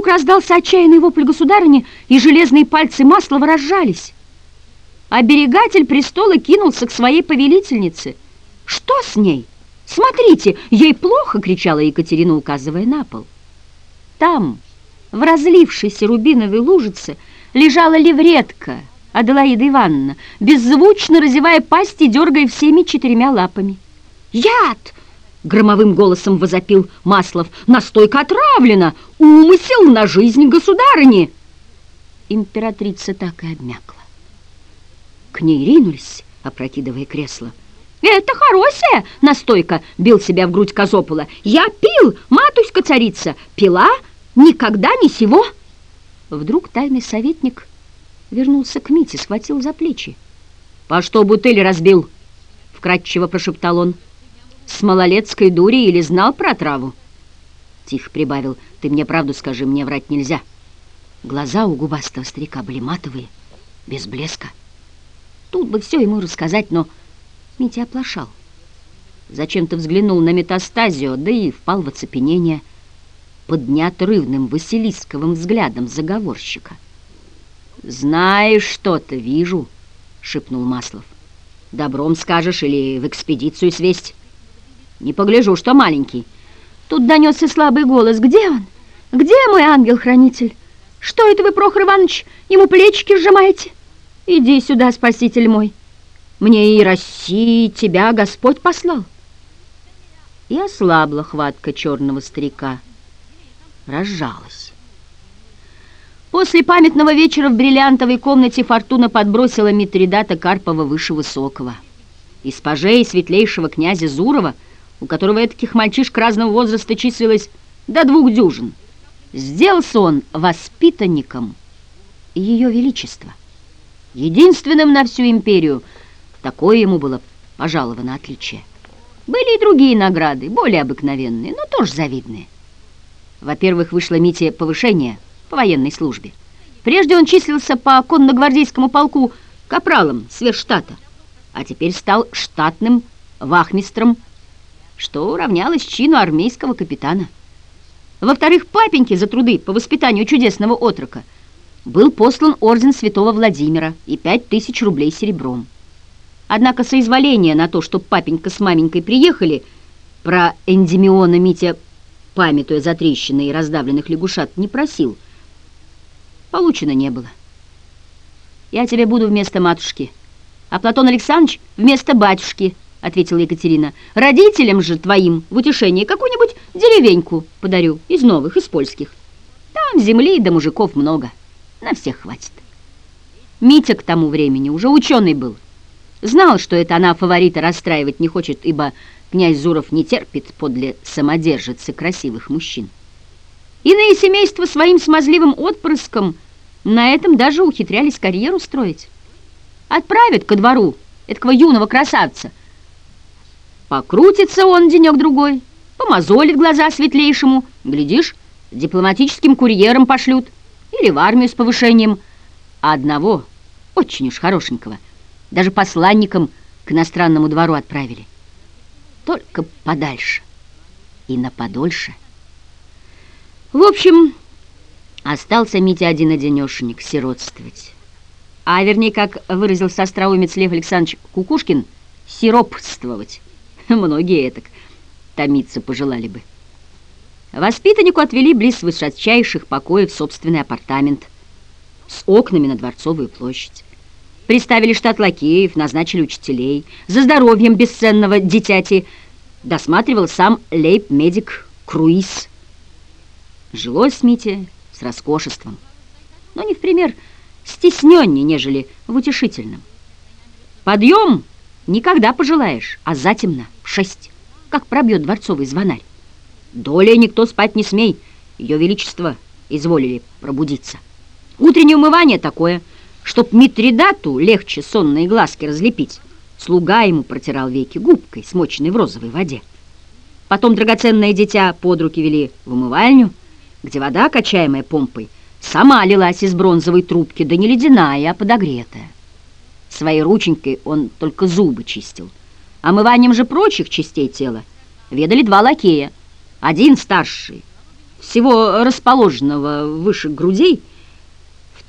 Вдруг раздался отчаянный вопль государыни, и железные пальцы Маслова разжались. Оберегатель престола кинулся к своей повелительнице. «Что с ней? Смотрите, ей плохо!» — кричала Екатерина, указывая на пол. Там, в разлившейся рубиновой лужице, лежала левретка Аделаида Ивановна, беззвучно разевая пасть и дергая всеми четырьмя лапами. «Яд!» — громовым голосом возопил Маслов. «Настойка отравлена! Умысел на жизнь государыни!» Императрица так и обмякла. К ней ринулись, опрокидывая кресло. «Это хорошая настойка!» — бил себя в грудь Казопола. «Я пил, матушка-царица, пила никогда не сего!» Вдруг тайный советник вернулся к Мите, схватил за плечи. «По что бутыль разбил?» — вкратчиво прошептал он. «С малолетской дури или знал про траву?» Тихо прибавил. «Ты мне правду скажи, мне врать нельзя». Глаза у губастого старика были матовые, без блеска. Тут бы все ему рассказать, но Митя оплошал. Зачем-то взглянул на метастазию, да и впал в оцепенение под неотрывным василисковым взглядом заговорщика. «Знаешь что-то, вижу», — шепнул Маслов. «Добром скажешь или в экспедицию свесть?» «Не погляжу, что маленький». Тут донесся слабый голос. «Где он? Где мой ангел-хранитель? Что это вы, Прохор Иванович, ему плечики сжимаете? Иди сюда, спаситель мой. Мне и России тебя Господь послал». И ослабла хватка черного старика, разжалась. После памятного вечера в бриллиантовой комнате Фортуна подбросила Митридата Карпова выше высокого. Из пажей светлейшего князя Зурова, у которого таких мальчишек разного возраста числилось до двух дюжин, сделался он воспитанником Ее Величества. Единственным на всю империю такое ему было пожаловано отличие. Были и другие награды, более обыкновенные, но тоже завидные. Во-первых, вышло Мите повышение – по военной службе. Прежде он числился по конногвардейскому полку капралом сверхштата, а теперь стал штатным вахмистром, что равнялось чину армейского капитана. Во-вторых, папеньке за труды по воспитанию чудесного отрока был послан орден святого Владимира и пять тысяч рублей серебром. Однако соизволение на то, что папенька с маменькой приехали, про эндемиона Митя, памятуя за трещины и раздавленных лягушат, не просил – получено не было. «Я тебе буду вместо матушки, а Платон Александрович вместо батюшки», — ответила Екатерина. «Родителям же твоим в утешение какую-нибудь деревеньку подарю из новых, из польских. Там земли да мужиков много, на всех хватит». Митя к тому времени уже ученый был. Знал, что это она фаворита расстраивать не хочет, ибо князь Зуров не терпит подле самодержицы красивых мужчин. Иные семейства своим смазливым отпрыском на этом даже ухитрялись карьеру строить. Отправят ко двору этого юного красавца. Покрутится он денек-другой, помазолит глаза светлейшему, глядишь, дипломатическим курьером пошлют или в армию с повышением. А одного, очень уж хорошенького, даже посланником к иностранному двору отправили. Только подальше и на подольше. В общем, остался Митя один-одинешенек сиротствовать. А вернее, как выразился остроумец Лев Александрович Кукушкин, сиропствовать. Многие так томиться пожелали бы. Воспитаннику отвели близ высочайших покоев собственный апартамент с окнами на Дворцовую площадь. Приставили штат лакеев, назначили учителей. За здоровьем бесценного дитяти досматривал сам лейб-медик Круиз. Жилось Мите с роскошеством, но не в пример стесненнее, нежели в утешительном. Подъем никогда пожелаешь, а затемно, в шесть, как пробьет дворцовый звонарь. Долей никто спать не смей, ее величество изволили пробудиться. Утреннее умывание такое, чтоб Митридату легче сонные глазки разлепить. Слуга ему протирал веки губкой, смоченной в розовой воде. Потом драгоценное дитя под руки вели в умывальню, где вода, качаемая помпой, сама лилась из бронзовой трубки, да не ледяная, а подогретая. Своей рученькой он только зубы чистил. Омыванием же прочих частей тела ведали два лакея. Один старший, всего расположенного выше грудей,